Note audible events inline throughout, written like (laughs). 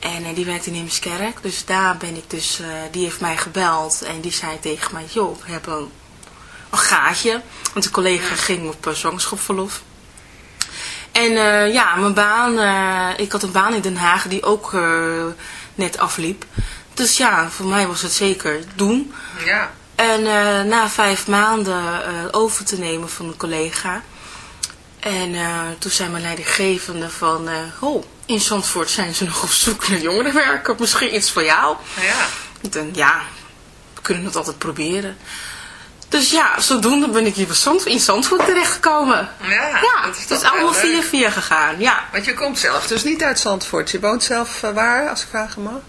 En uh, die werkt in Heemskerk. Dus daar ben ik dus, uh, die heeft mij gebeld. En die zei tegen mij, joh, we hebben een, een gaatje. Want een collega ging op uh, zwangerschapsverlof. En ja, mijn baan, ik had een baan in Den Haag die ook net afliep. Dus ja, voor mij was het zeker doen. Ja. En na vijf maanden over te nemen van een collega. En toen zei mijn leidinggevende van, oh in Zandvoort zijn ze nog op zoek naar jongerenwerken. Misschien iets voor jou. Ja. Ik denk, ja, we kunnen het altijd proberen. Dus ja, zodoende ben ik hier in Zandvoort terechtgekomen. Ja, ja dat is, het is allemaal via via gegaan, ja. Want je komt zelf dus niet uit Zandvoort. Je woont zelf uh, waar, als ik vragen mag?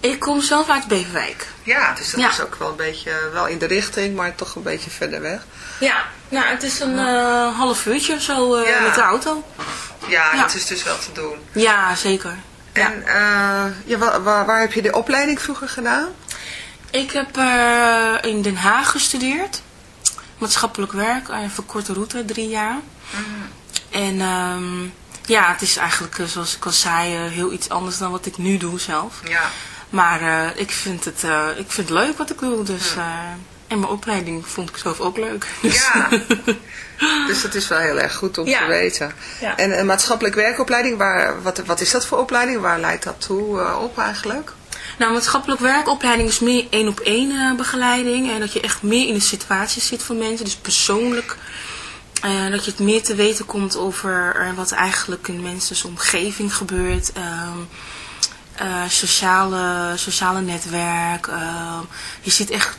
Ik kom zelf uit Beverwijk. Ja, dus dat ja. is ook wel een beetje, wel in de richting, maar toch een beetje verder weg. Ja, nou, het is een uh, half uurtje zo uh, ja. met de auto. Ja, ja, het is dus wel te doen. Ja, zeker. En ja. Uh, ja, waar, waar, waar, heb je de opleiding vroeger gedaan? Ik heb in Den Haag gestudeerd. Maatschappelijk werk, even korte route, drie jaar. Mm. En um, ja, het is eigenlijk, zoals ik al zei, heel iets anders dan wat ik nu doe zelf. Ja. Maar ik, vind het, ik vind het leuk wat ik doe, dus... Mm. En mijn opleiding vond ik zelf ook leuk. (laughs) Dus. Ja, dus dat is wel heel erg goed om ja. te weten. Ja. En een maatschappelijk werkopleiding, waar, wat, wat is dat voor opleiding? Waar leidt dat toe uh, op eigenlijk? Nou, maatschappelijk werkopleiding is meer één op één uh, begeleiding. En dat je echt meer in de situatie zit van mensen. Dus persoonlijk. Uh, dat je het meer te weten komt over wat eigenlijk in mensen's omgeving gebeurt. sociale, sociale netwerk. je ziet echt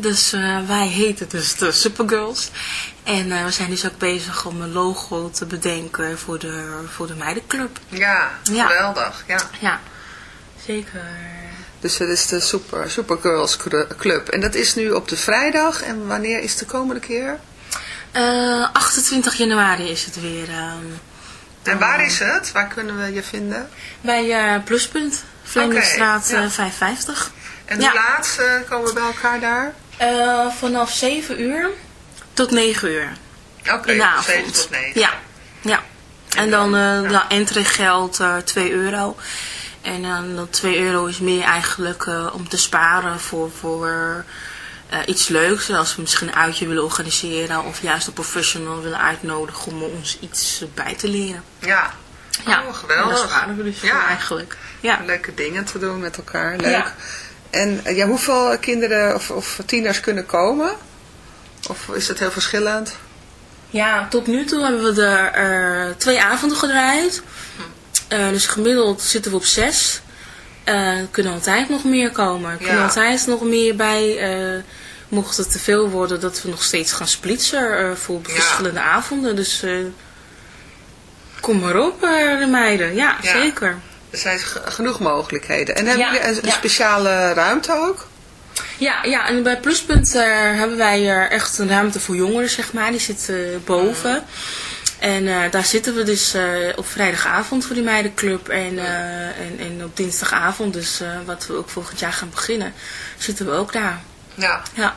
Dus eh, wij heten dus de Supergirls. En eh, we zijn dus ook bezig om een logo te bedenken voor de, voor de meidenclub. Ja, Ja. geweldig, ja. Ja, zeker. Dus dat is de Super, Supergirls Club. En dat is nu op de vrijdag. En wanneer is de komende keer? Eh, 28 januari is het weer. ehm, En waar is het? Waar kunnen we je vinden? bij eh, Pluspunt, Vlemingstraat Oké, ja. eh, 55. En Ja. laat eh, komen we bij elkaar daar? Eh, vanaf 7 uur tot 9 uur Oké, in de avond. 7 tot 9. Ja, ja. En, En dan, dan, eh ja. de entreegeld eh 2 euro. En dan dat 2 euro is meer eigenlijk om te sparen voor, voor iets leuks. Als we misschien een uitje willen organiseren of juist een professional willen uitnodigen om ons iets bij te leren. Ja. Ja, Oh, geweldig. En daar sparen we dus Ja. eigenlijk. Ja. Leuke dingen te doen met elkaar. Leuk. Ja. En eh, ja, hoeveel kinderen of, of tieners kunnen komen? Of is het heel verschillend? Ja, tot nu toe hebben we er eh, twee avonden gedraaid. Eh, dus gemiddeld zitten we op zes. Eh, Er kunnen altijd nog meer komen. Er kunnen Ja. altijd nog meer bij. eh, mocht het te veel worden, dat we nog steeds gaan splitsen eh, voor Ja. verschillende avonden. Dus eh, kom maar op, eh, de meiden. Ja, Ja. zeker. Er zijn ge- genoeg mogelijkheden. En hebben jullie een, speciale ruimte ook? Ja, ja, en bij Pluspunt eh, hebben wij eh, echt een ruimte voor jongeren, zeg maar. Die zit eh, boven. En eh, daar zitten we dus op vrijdagavond voor die meidenclub. En, en, en op dinsdagavond, dus wat we ook volgend jaar gaan beginnen, zitten we ook daar. Ja. Ja.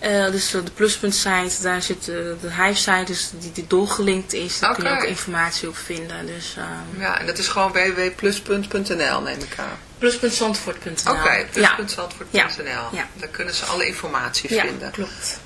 eh, dus de pluspunt site, daar zit eh, de huissite, dus die, die doorgelinkt is. Daar kun je ook informatie op vinden. Dus ehm Ja, en dat is gewoon www.pluspunt.nl neem ik aan. Oké, Ja. plus.zandvoort.nl. Ja. Daar kunnen ze alle informatie Ja, vinden. klopt.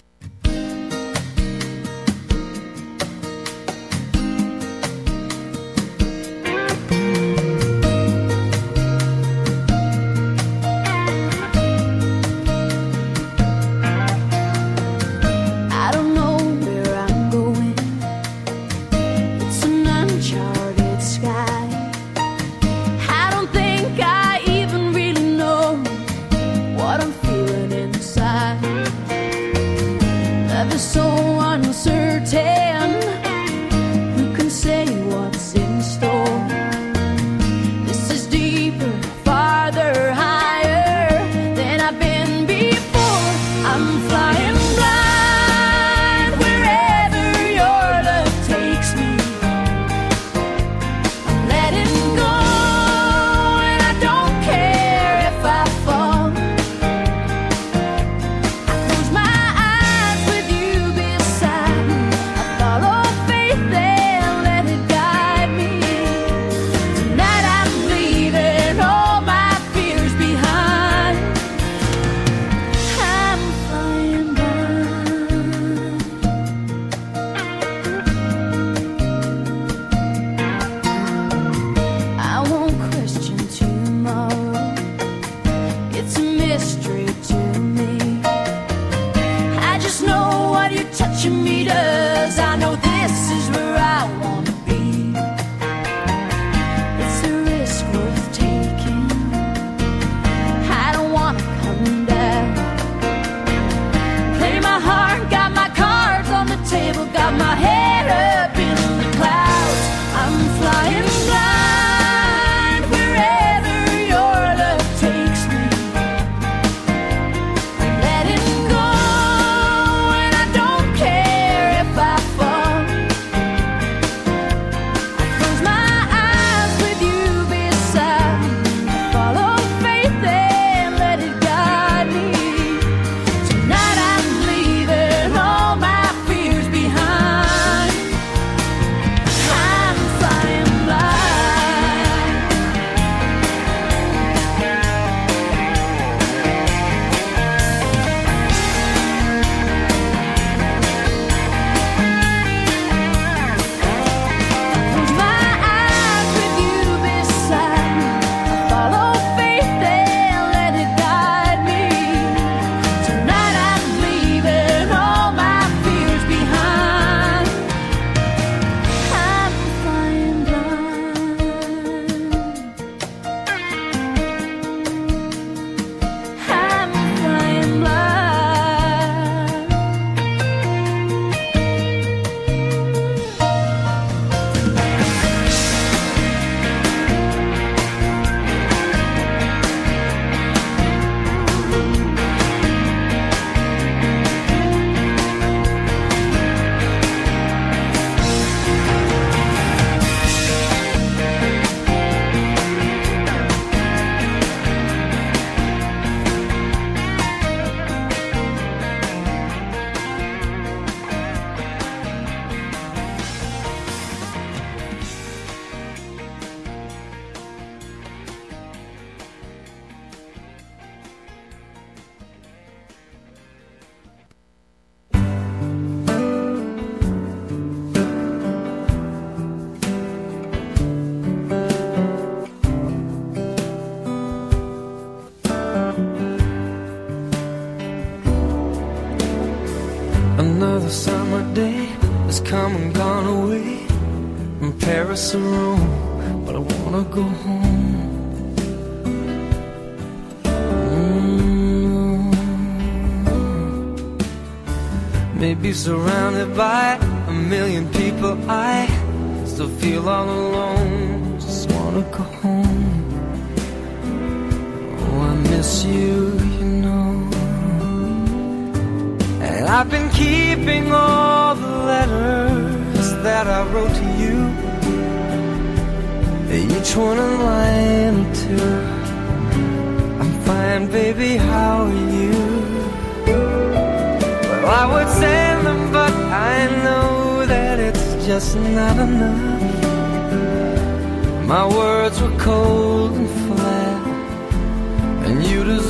Surrounded by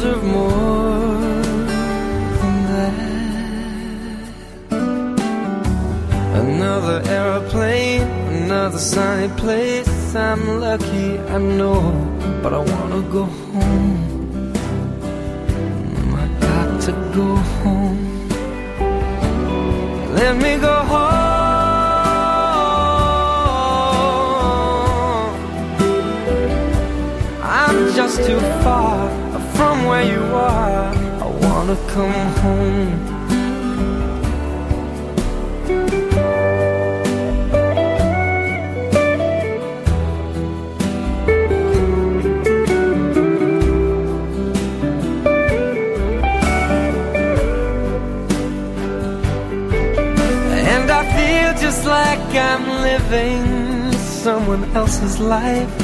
deserve more than that. Another aeroplane, another sunny place. I'm lucky, I know, but I wanna go home. I got to go home. Let me go home. I'm just too far from where you are. I wanna come home. And I feel just like I'm living someone else's life.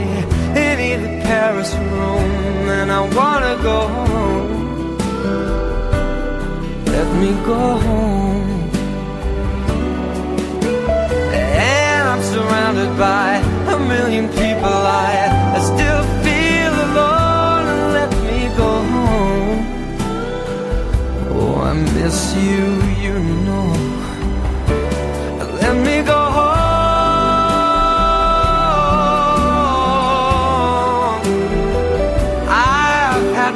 or Rome, and I wanna go home. Let me go home. And I'm surrounded by a million people. I, I still feel alone, and let me go home. Oh, I miss you, you know.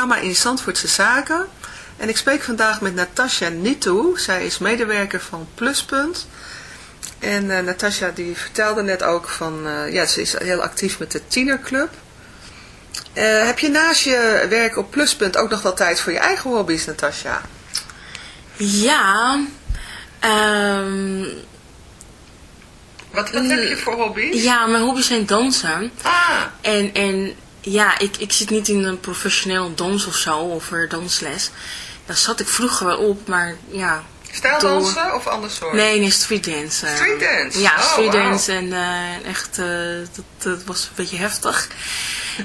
programma in Zandvoortse Zaken. En ik spreek vandaag met Natasja Nitou. Zij is medewerker van Pluspunt. En eh Natasja die vertelde net ook van, eh, ja, ze is heel actief met de tienerclub. Eh, heb je naast je werk op Pluspunt ook nog wel tijd voor je eigen hobby's, Natasja? Ja, ehm, Wat, wat heb je voor hobby's? ja, mijn hobby's zijn dansen. Ah, En, en ja, ik, ik zit niet in een professioneel dans of zo, of dansles. Daar zat ik vroeger wel op, maar ja. Stijldansen of ander soort? Nee, nee, streetdance. eh. Streetdance? Ja, Oh, streetdance en eh, echt, eh, dat, dat was een beetje heftig.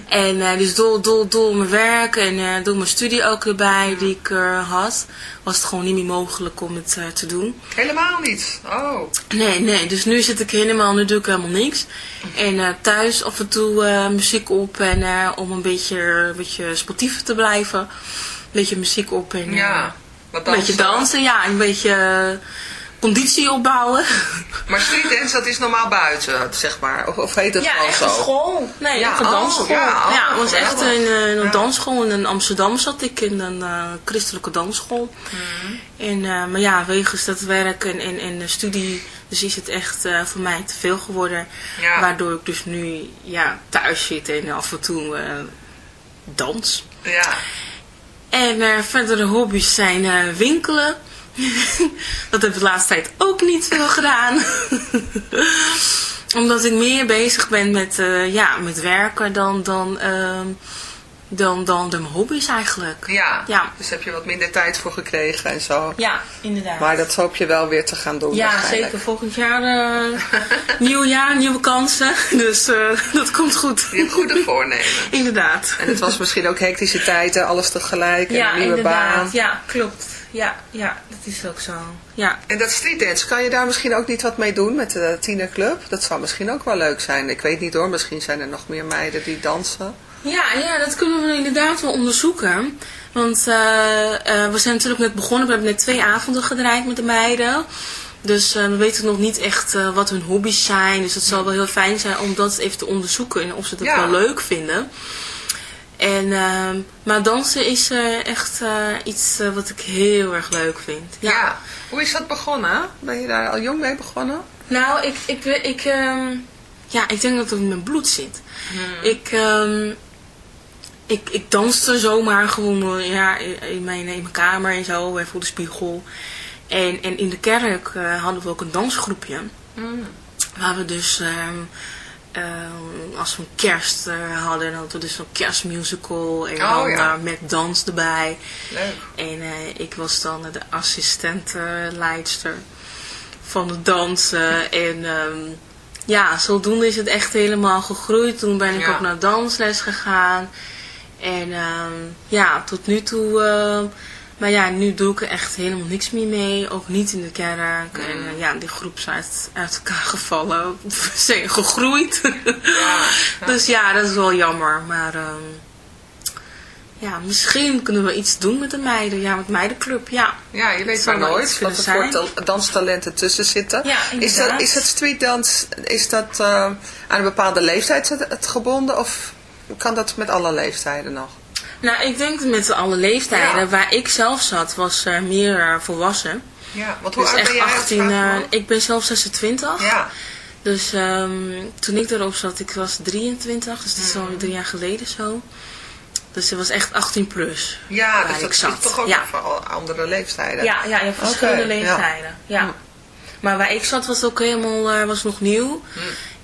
En dus door, door, door mijn werk en door mijn studie ook erbij die ik had, was het gewoon niet meer mogelijk om het te doen. Helemaal niet. Oh, Nee, nee, dus nu zit ik helemaal, nu doe ik helemaal niks. En thuis af en toe muziek op en om een beetje, een beetje sportief te blijven. Een beetje muziek op en ja. Wat een beetje dansen, ja, een beetje eh, conditie opbouwen. (laughs) Maar streetdance, dat is normaal buiten, zeg maar. Of, of heet het ja, gewoon zo? een school. Nee, Ja, een oh, dansschool. ja, Ja, oh, het was echt een, eh, een Ja. dansschool. In Amsterdam zat ik in een eh, christelijke dansschool. Mhm. En, maar ja, wegens dat werk en, en, en de studie, dus is het echt voor mij te veel geworden. Ja. Waardoor ik dus nu ja, thuis zit en af en toe dans. Ja. En eh, verdere hobby's zijn eh, winkelen. (laughs) dat heb ik de laatste tijd ook niet veel gedaan. (laughs) Omdat ik meer bezig ben met, eh, ja, met werken dan, dan, ehm, dan, dan de hobby's eigenlijk. Ja. Ja. Dus heb je wat minder tijd voor gekregen en zo. Ja, inderdaad. Maar dat hoop je wel weer te gaan doen ja, zeker. Volgend jaar eh, (laughs) nieuw jaar, nieuwe kansen. (laughs) Dus eh, (laughs) dat komt goed. Je hebt goede voornemen. inderdaad. En het was misschien ook hectische tijden, alles tegelijk, en ja, een nieuwe inderdaad. baan. Ja, klopt. Ja, ja, dat is ook zo. Ja. En dat streetdance, kan je daar misschien ook niet wat mee doen met de tienerclub? Dat zou misschien ook wel leuk zijn. Ik weet niet hoor, misschien zijn er nog meer meiden die dansen. Ja, ja, dat kunnen we inderdaad wel onderzoeken. Want eh, eh, we zijn natuurlijk net begonnen. We hebben net twee avonden gedraaid met de meiden. Dus eh, we weten nog niet echt wat hun hobby's zijn. Dus het zal wel heel fijn zijn om dat even te onderzoeken. En of ze dat Ja. wel leuk vinden. En, ehm, maar dansen is echt iets wat ik heel erg leuk vind. Ja. Hoe is dat begonnen? Ben je daar al jong mee begonnen? Nou, ik, ik, ik, ehm, ja, ik denk dat het in mijn bloed zit. Hmm. Ik, ehm, ik, ik danste zomaar gewoon eh, ja, in, mijn, in mijn kamer en zo, eh, voor de spiegel. En, en in de kerk eh, hadden we ook een dansgroepje. Hmm. Waar we dus, ehm, ehm, als we een kerst eh, hadden, dan hadden we dus een kerstmusical. En Oh, dan ja. met dans erbij. Leuk. En ik was dan de assistentenleidster van het dansen. (laughs) En ehm, ja, zodoende is het echt helemaal gegroeid. Toen ben ik Ja. ook naar dansles gegaan. En ehm, ja, tot nu toe... ehm, maar ja, nu doe ik er echt helemaal niks meer mee. Ook niet in de kerk. En Mm. eh, ja, die groep is uit, uit elkaar (laughs) gevallen. Zijn gegroeid. dus ja, dat is wel jammer. Maar ehm, ja, misschien kunnen we iets doen met de meiden. Ja, met meidenclub, ja. Ja, je weet maar nooit wat er voor ta- danstalenten tussen zitten. Ja, is, dat, is het streetdans, is dat eh, aan een bepaalde leeftijd het gebonden of kan dat met alle leeftijden nog? Nou, ik denk met alle leeftijden. Ja. Waar ik zelf zat, was eh, meer eh, volwassen. Ja, want hoe Dus oud echt ben jij? als 18, vraag eh, ik ben zelf 26. Ja, Dus ehm, toen ik erop zat, ik was 23. Dus dat is Mm. al drie jaar geleden zo. Dus het was echt 18 plus. ja dus ik dat zat. toch ook Ja. voor andere leeftijden. Ja, ja, in verschillende leeftijden. Ja. Maar waar ik zat was ook helemaal was nog nieuw. Hm.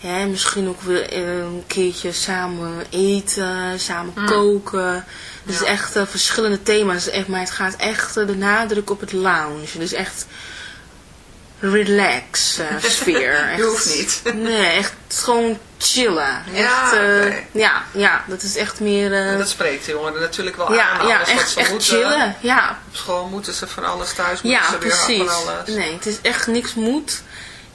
ja, misschien ook weer eh, een keertje samen eten, samen Mm. koken. Dus echt eh, verschillende thema's. Echt, maar het gaat echt eh, de nadruk op het lounge. Dus echt relax (laughs) sfeer. Echt, Je hoeft niet. (laughs) Nee, echt gewoon chillen. Ja, echt, ja, ja, dat is echt meer... Dat spreekt de jongeren natuurlijk wel ja, aan. ja, Alles wat echt, ze echt moeten. chillen. Ja, Op school moeten ze van alles, thuis moeten ja, ze weer precies. van alles. Nee, het is echt niks moet.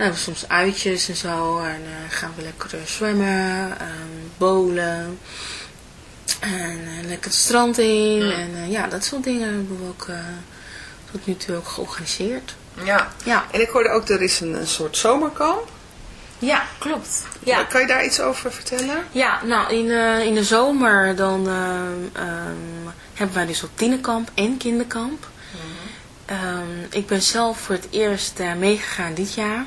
dan hebben we soms uitjes en zo. En eh, gaan we lekker eh, zwemmen, ehm bowlen. En eh, lekker het strand in. En ja, dat soort dingen hebben we ook tot nu toe ook georganiseerd. Ja. Ja. En ik hoorde ook, er is een, een soort zomerkamp. Ja, klopt. Ja. Kan je daar iets over vertellen? Ja, nou in, in de zomer dan ehm, hebben wij dus ook tienerkamp en kinderkamp. Ehm, ik ben zelf voor het eerst meegegaan dit jaar.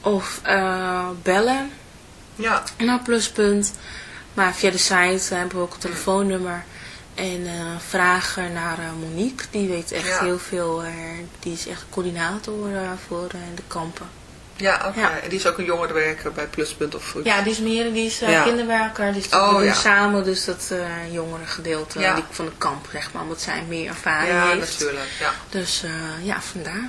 Of eh, bellen Ja. naar pluspunt. Maar via de site hebben we ook een telefoonnummer. En eh, vragen naar eh, Monique. Die weet echt Ja. heel veel. die is echt coördinator voor de kampen. Ja, oké. Ja. En die is ook een jongerenwerker bij Pluspunt of Ja, die is meer, die is Ja. kinderwerker. Die is Oh, ja. samen, dus dat jongere gedeelte Ja. die, van de kamp, zeg maar. Omdat zij meer ervaring Ja, heeft. natuurlijk. Ja. Dus ja, vandaar.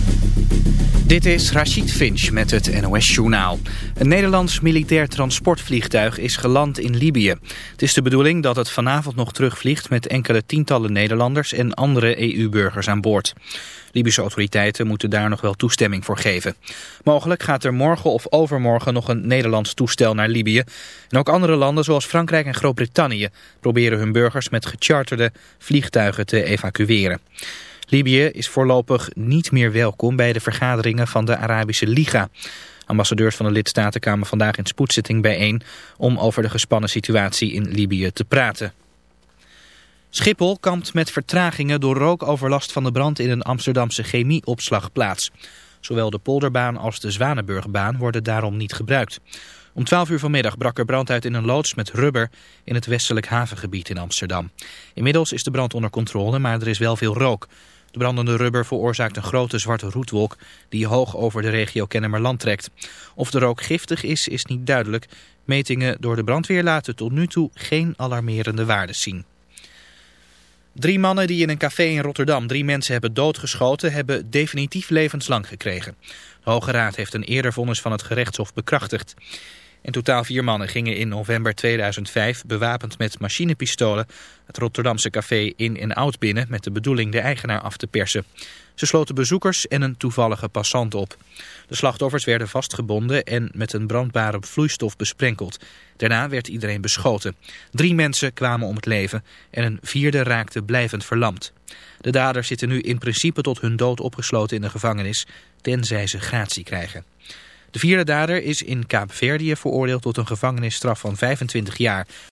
Dit is Rachid Finch met het NOS-journaal. Een Nederlands militair transportvliegtuig is geland in Libië. Het is de bedoeling dat het vanavond nog terugvliegt met enkele tientallen Nederlanders en andere EU-burgers aan boord. Libische autoriteiten moeten daar nog wel toestemming voor geven. Mogelijk gaat er morgen of overmorgen nog een Nederlands toestel naar Libië. En ook andere landen zoals Frankrijk en Groot-Brittannië proberen hun burgers met gecharterde vliegtuigen te evacueren. Libië is voorlopig niet meer welkom bij de vergaderingen van de Arabische Liga. Ambassadeurs van de lidstaten kwamen vandaag in spoedzitting bijeen om over de gespannen situatie in Libië te praten. Schiphol kampt met vertragingen door rookoverlast van de brand in een Amsterdamse chemieopslagplaats. Zowel de Polderbaan als de Zwanenburgbaan worden daarom niet gebruikt. Om 12 uur vanmiddag brak er brand uit in een loods met rubber in het westelijk havengebied in Amsterdam. Inmiddels is de brand onder controle, maar er is wel veel rook. De brandende rubber veroorzaakt een grote zwarte roetwolk die hoog over de regio Kennemerland trekt. Of de rook giftig is, is niet duidelijk. Metingen door de brandweer laten tot nu toe geen alarmerende waarden zien. Drie mannen die in een café in Rotterdam drie mensen hebben doodgeschoten, hebben definitief levenslang gekregen. De Hoge Raad heeft een eerder vonnis van het gerechtshof bekrachtigd. In totaal vier mannen gingen in november 2005 bewapend met machinepistolen het Rotterdamse café In en Out binnen met de bedoeling de eigenaar af te persen. Ze sloten bezoekers en een toevallige passant op. De slachtoffers werden vastgebonden en met een brandbare vloeistof besprenkeld. Daarna werd iedereen beschoten. Drie mensen kwamen om het leven en een vierde raakte blijvend verlamd. De daders zitten nu in principe tot hun dood opgesloten in de gevangenis, tenzij ze gratie krijgen. De vierde dader is in Kaapverdië veroordeeld tot een gevangenisstraf van 25 jaar.